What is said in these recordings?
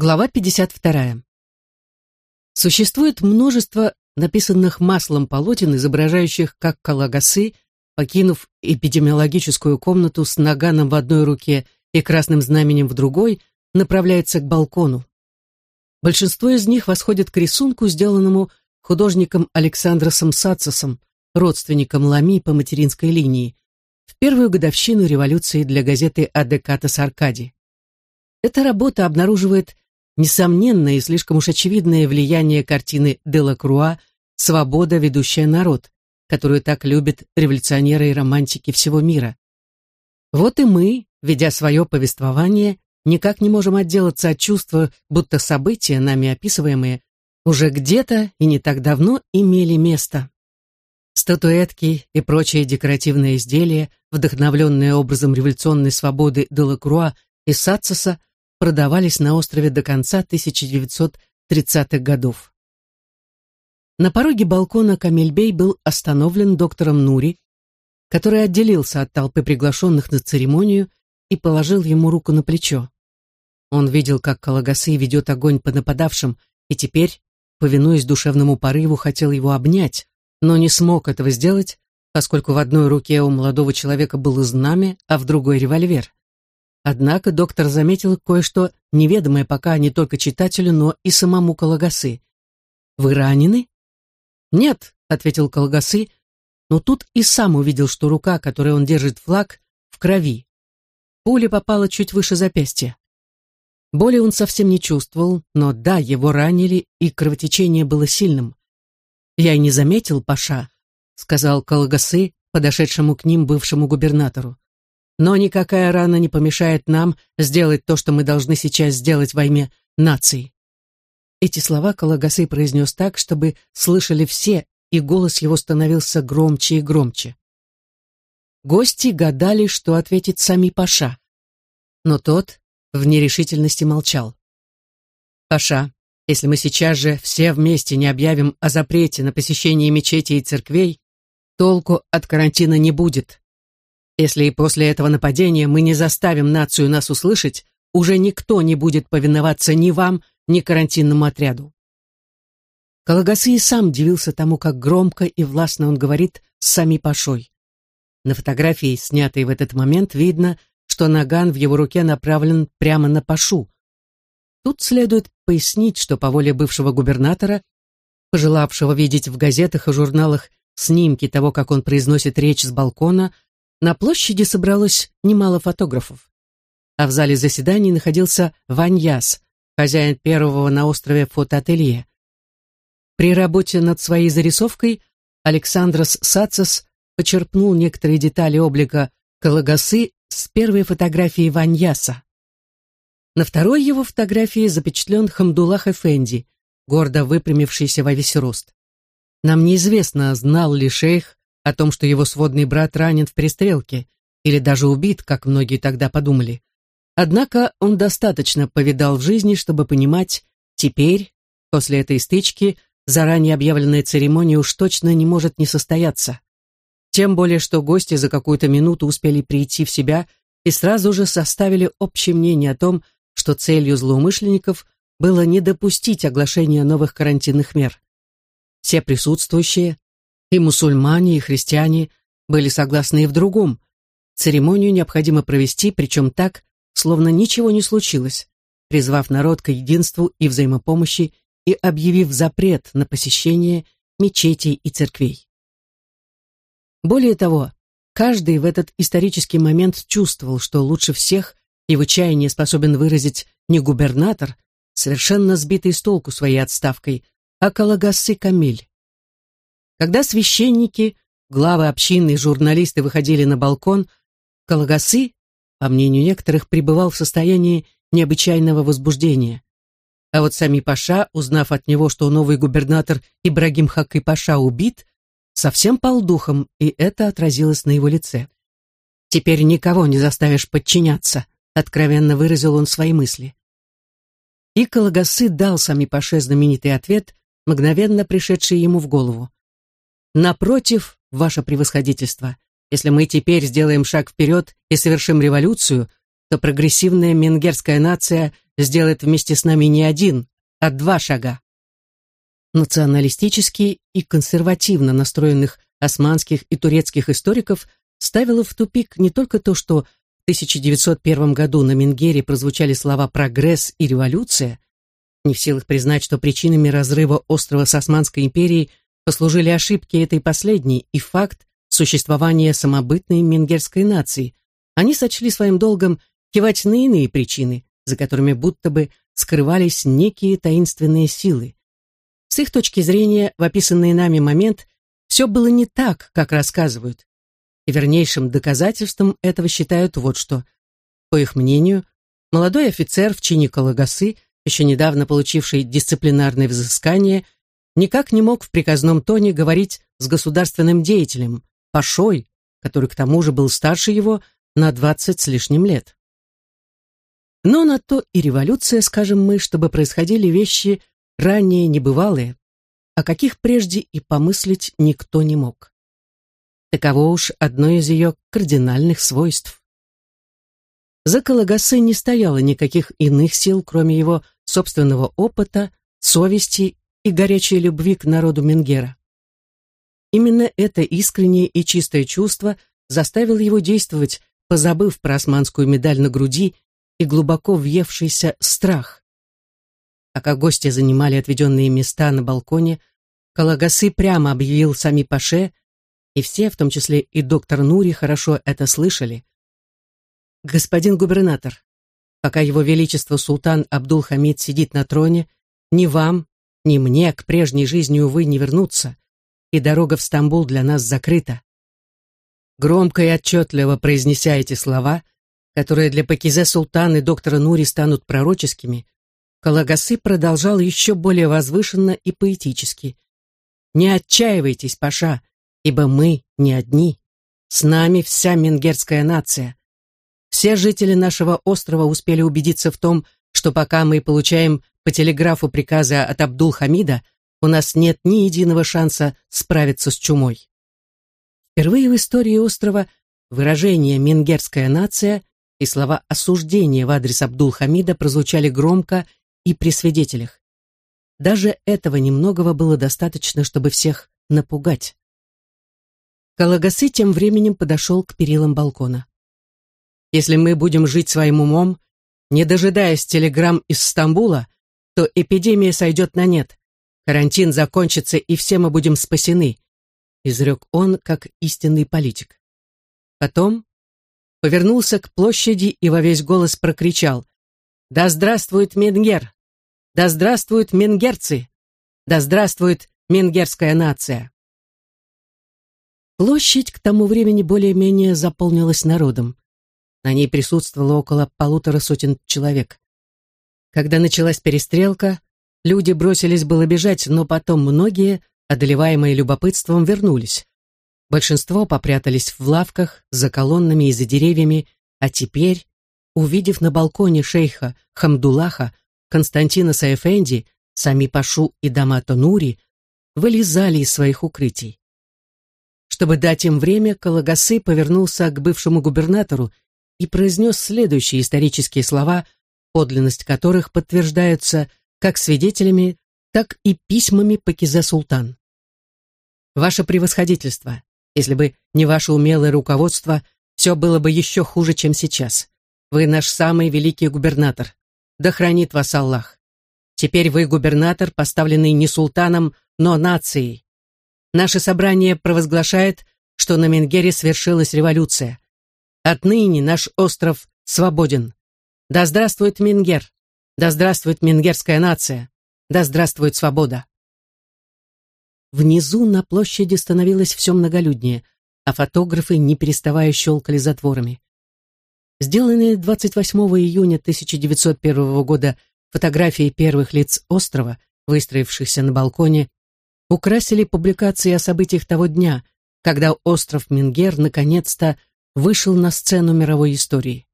Глава 52. Существует множество написанных маслом полотен, изображающих, как Калагасы, покинув эпидемиологическую комнату с наганом в одной руке и красным знаменем в другой, направляется к балкону. Большинство из них восходит к рисунку, сделанному художником Александросом Сацисом, родственником Лами по материнской линии, в первую годовщину революции для газеты «Адекатас Аркади». Эта работа обнаруживает несомненное и слишком уж очевидное влияние картины Делакруа «Свобода, ведущая народ», которую так любят революционеры и романтики всего мира. Вот и мы, ведя свое повествование, никак не можем отделаться от чувства, будто события, нами описываемые, уже где-то и не так давно имели место. Статуэтки и прочие декоративные изделия, вдохновленные образом революционной свободы Делакруа и Сацеса, продавались на острове до конца 1930-х годов. На пороге балкона Камильбей был остановлен доктором Нури, который отделился от толпы приглашенных на церемонию и положил ему руку на плечо. Он видел, как Калагасы ведет огонь по нападавшим, и теперь, повинуясь душевному порыву, хотел его обнять, но не смог этого сделать, поскольку в одной руке у молодого человека было знамя, а в другой револьвер. Однако доктор заметил кое-что неведомое пока не только читателю, но и самому Калагасы. «Вы ранены?» «Нет», — ответил Калагасы, но тут и сам увидел, что рука, которой он держит флаг, в крови. Пуля попала чуть выше запястья. Боли он совсем не чувствовал, но да, его ранили, и кровотечение было сильным. «Я и не заметил, Паша», — сказал Калагасы, подошедшему к ним бывшему губернатору. Но никакая рана не помешает нам сделать то, что мы должны сейчас сделать во имя нации. Эти слова Калагасы произнес так, чтобы слышали все, и голос его становился громче и громче. Гости гадали, что ответит сами Паша. Но тот в нерешительности молчал. «Паша, если мы сейчас же все вместе не объявим о запрете на посещение мечетей и церквей, толку от карантина не будет. Если и после этого нападения мы не заставим нацию нас услышать, уже никто не будет повиноваться ни вам, ни карантинному отряду. Калагасы и сам дивился тому, как громко и властно он говорит с сами Пашой. На фотографии, снятой в этот момент, видно, что наган в его руке направлен прямо на Пашу. Тут следует пояснить, что по воле бывшего губернатора, пожелавшего видеть в газетах и журналах снимки того, как он произносит речь с балкона, на площади собралось немало фотографов, а в зале заседаний находился Ваньяс, хозяин первого на острове фотоателье. При работе над своей зарисовкой Александрос Сацис почерпнул некоторые детали облика Калагасы с первой фотографии Ваньяса. На второй его фотографии запечатлен Хамдулах Эфенди, гордо выпрямившийся во весь рост. Нам неизвестно, знал ли шейх о том, что его сводный брат ранен в перестрелке или даже убит, как многие тогда подумали. Однако он достаточно повидал в жизни, чтобы понимать, теперь, после этой стычки, заранее объявленная церемония уж точно не может не состояться. Тем более, что гости за какую-то минуту успели прийти в себя и сразу же составили общее мнение о том, что целью злоумышленников было не допустить оглашения новых карантинных мер. Все присутствующие, и мусульмане, и христиане были согласны и в другом. Церемонию необходимо провести, причем так, словно ничего не случилось, призвав народ к единству и взаимопомощи и объявив запрет на посещение мечетей и церквей. Более того, каждый в этот исторический момент чувствовал, что лучше всех его чаяние способен выразить не губернатор, совершенно сбитый с толку своей отставкой, а Калагасы Камиль. Когда священники, главы общины и журналисты выходили на балкон, Калагасы, по мнению некоторых, пребывал в состоянии необычайного возбуждения. А вот сами Паша, узнав от него, что новый губернатор Ибрагим Хакы Паша убит, совсем пал духом, и это отразилось на его лице. «Теперь никого не заставишь подчиняться», — откровенно выразил он свои мысли. И Калагасы дал сами Паше знаменитый ответ, мгновенно пришедший ему в голову. Напротив, ваше превосходительство, если мы теперь сделаем шаг вперед и совершим революцию, то прогрессивная менгерская нация сделает вместе с нами не один, а два шага. Националистически и консервативно настроенных османских и турецких историков ставило в тупик не только то, что в 1901 году на Менгере прозвучали слова «прогресс» и «революция», не в силах признать, что причинами разрыва острова с Османской империей послужили ошибки этой последней и факт существования самобытной менгерской нации. Они сочли своим долгом кивать на иные причины, за которыми будто бы скрывались некие таинственные силы. С их точки зрения, в описанный нами момент все было не так, как рассказывают. И вернейшим доказательством этого считают вот что. По их мнению, молодой офицер в чине Калагасы, еще недавно получивший дисциплинарное взыскание, никак не мог в приказном тоне говорить с государственным деятелем, Пашой, который к тому же был старше его на двадцать с лишним лет. Но на то и революция, скажем мы, чтобы происходили вещи ранее небывалые, о каких прежде и помыслить никто не мог. Таково уж одно из ее кардинальных свойств. За Калагасы не стояло никаких иных сил, кроме его собственного опыта, совести и горячей любви к народу Менгера. Именно это искреннее и чистое чувство заставило его действовать, позабыв про османскую медаль на груди и глубоко въевшийся страх. Пока гости занимали отведенные места на балконе, Калагасы прямо объявил сами Паше, и все, в том числе и доктор Нури, хорошо это слышали. «Господин губернатор, пока его величество султан Абдул-Хамид сидит на троне, ни вам, ни мне к прежней жизни, увы, не вернуться, и дорога в Стамбул для нас закрыта». Громко и отчетливо произнеся эти слова, которые для Пакизе Султан и доктора Нури станут пророческими, Калагасы продолжал еще более возвышенно и поэтически. «Не отчаивайтесь, Паша, ибо мы не одни. С нами вся менгерская нация. Все жители нашего острова успели убедиться в том, что пока мы получаем по телеграфу приказы от Абдул-Хамида, у нас нет ни единого шанса справиться с чумой. Впервые в истории острова выражение «менгерская нация» и слова осуждения в адрес Абдул-Хамида прозвучали громко и при свидетелях. Даже этого немногого было достаточно, чтобы всех напугать. Калагасы тем временем подошел к перилам балкона. «Если мы будем жить своим умом, не дожидаясь телеграмм из Стамбула, то эпидемия сойдет на нет, карантин закончится, и все мы будем спасены», изрек он как истинный политик. Потом повернулся к площади и во весь голос прокричал «Да здравствует Менгер! Да здравствуют менгерцы! Да здравствует менгерская нация!» Площадь к тому времени более-менее заполнилась народом. На ней присутствовало около полутора сотен человек. Когда началась перестрелка, люди бросились было бежать, но потом многие, одолеваемые любопытством, вернулись. Большинство попрятались в лавках, за колоннами и за деревьями, а теперь, увидев на балконе шейха Хамдулаха Константина Саефенди, сами Пашу и Дамато Нури вылезали из своих укрытий. Чтобы дать им время, Калагасы повернулся к бывшему губернатору и произнес следующие исторические слова, подлинность которых подтверждаются как свидетелями, так и письмами Пакизе Султан. «Ваше превосходительство, если бы не ваше умелое руководство, все было бы еще хуже, чем сейчас. Вы наш самый великий губернатор. Да хранит вас Аллах. Теперь вы губернатор, поставленный не султаном, но нацией. Наше собрание провозглашает, что на Менгере свершилась революция. Отныне наш остров свободен. Да здравствует Менгер! Да здравствует менгерская нация! Да здравствует свобода! Внизу на площади становилось все многолюднее, а фотографы, не переставая, щелкали затворами. Сделанные 28 июня 1901 года фотографии первых лиц острова, выстроившихся на балконе, украсили публикации о событиях того дня, когда остров Мингер наконец-то вышел на сцену мировой истории.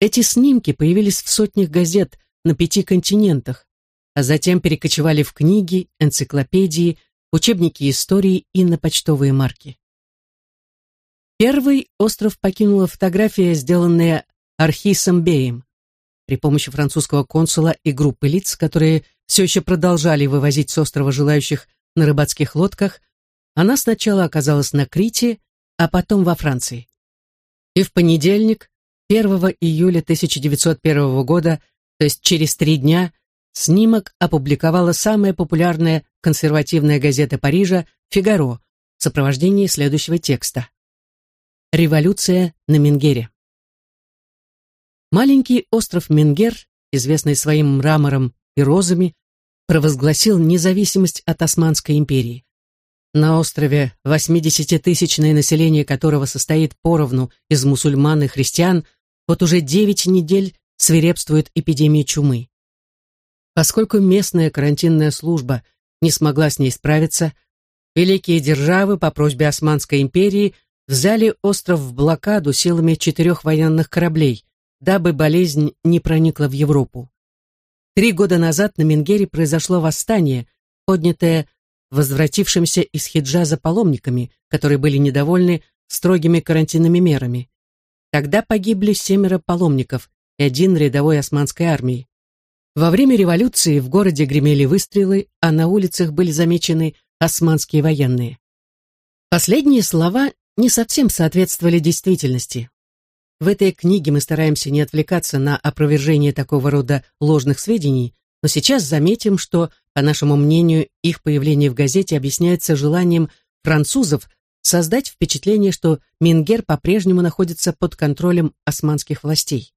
Эти снимки появились в сотнях газет на пяти континентах, а затем перекочевали в книги, энциклопедии, учебники истории и на почтовые марки. Первый остров покинула фотография, сделанная Архисом Беем. при помощи французского консула и группы лиц, которые все еще продолжали вывозить с острова желающих на рыбацких лодках, она сначала оказалась на Крите, а потом во Франции. И в понедельник, 1 июля 1901 года, то есть через три дня, снимок опубликовала самая популярная консервативная газета Парижа «Фигаро» в сопровождении следующего текста. Революция на Менгере. Маленький остров Менгер, известный своим мрамором и розами, провозгласил независимость от Османской империи. На острове, 80-тысячное население которого состоит поровну из мусульман и христиан, вот уже девять недель свирепствует эпидемия чумы. Поскольку местная карантинная служба не смогла с ней справиться, великие державы по просьбе Османской империи взяли остров в блокаду силами четырех военных кораблей, дабы болезнь не проникла в Европу. Три года назад на Менгере произошло восстание, поднятое возвратившимся из Хиджаза паломниками, которые были недовольны строгими карантинными мерами. Тогда погибли семеро паломников и один рядовой османской армии. Во время революции в городе гремели выстрелы, а на улицах были замечены османские военные. Последние слова не совсем соответствовали действительности. В этой книге мы стараемся не отвлекаться на опровержение такого рода ложных сведений, но сейчас заметим, что, по нашему мнению, их появление в газете объясняется желанием французов создать впечатление, что Мингер по-прежнему находится под контролем османских властей.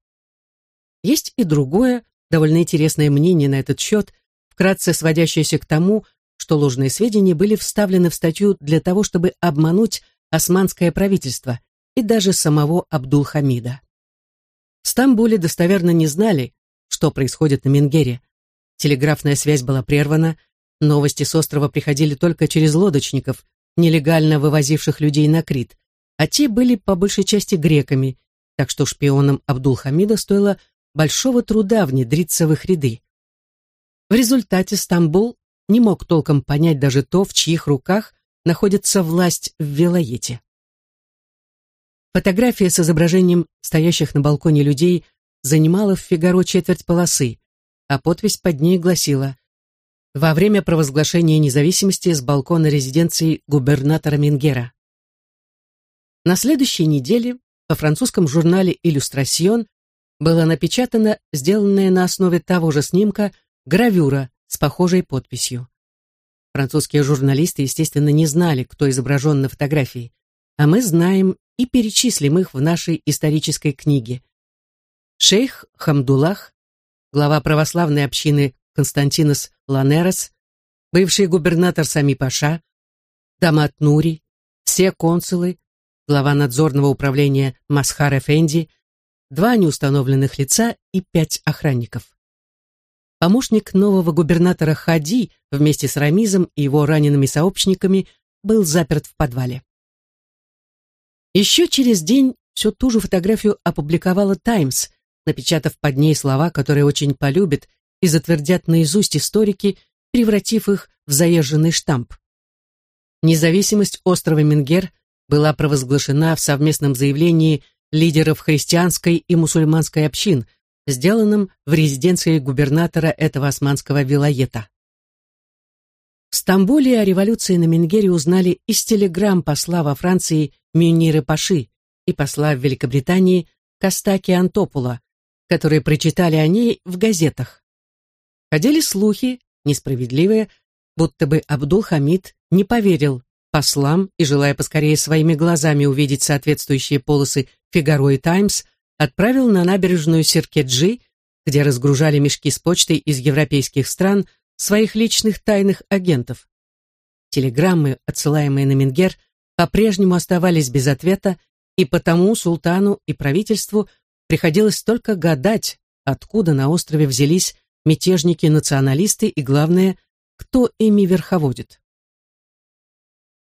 Есть и другое, довольно интересное мнение на этот счет, вкратце сводящееся к тому, что ложные сведения были вставлены в статью для того, чтобы обмануть османское правительство и даже самого Абдул-Хамида. В Стамбуле достоверно не знали, что происходит на Менгере. Телеграфная связь была прервана, новости с острова приходили только через лодочников, нелегально вывозивших людей на Крит, а те были по большей части греками, так что шпионам Абдул-Хамида стоило большого труда внедриться в их ряды. В результате Стамбул не мог толком понять даже то, в чьих руках находится власть в Вилоете. Фотография с изображением стоящих на балконе людей занимала в «Фигаро» четверть полосы, а подпись под ней гласила «Во время провозглашения независимости с балкона резиденции губернатора Мингера». На следующей неделе во французском журнале «Иллюстрасьон» была напечатана сделанная на основе того же снимка гравюра с похожей подписью. Французские журналисты, естественно, не знали, кто изображен на фотографии, а мы знаем и перечислим их в нашей исторической книге. Шейх Хамдулах, глава православной общины Константинос Ланерос, бывший губернатор Сами Паша, Дамат Нури, все консулы, глава надзорного управления Масхар Эфенди, два неустановленных лица и пять охранников. Помощник нового губернатора Хади вместе с Рамизом и его ранеными сообщниками был заперт в подвале. Еще через день всю ту же фотографию опубликовала «Таймс», напечатав под ней слова, которые очень полюбят и затвердят наизусть историки, превратив их в заезженный штамп. Независимость острова Менгер была провозглашена в совместном заявлении лидеров христианской и мусульманской общин – сделанном в резиденции губернатора этого османского вилоета. В Стамбуле о революции на Менгере узнали из телеграмм посла во Франции Мюниры Паши и посла в Великобритании Костаки Антопула, которые прочитали о ней в газетах. Ходили слухи, несправедливые, будто бы Абдул-Хамид не поверил послам и, желая поскорее своими глазами увидеть соответствующие полосы «Фигаро» и «Таймс», отправил на набережную Сиркеджи, где разгружали мешки с почтой из европейских стран, своих личных тайных агентов. Телеграммы, отсылаемые на Менгер, по-прежнему оставались без ответа, и потому султану и правительству приходилось только гадать, откуда на острове взялись мятежники-националисты и, главное, кто ими верховодит.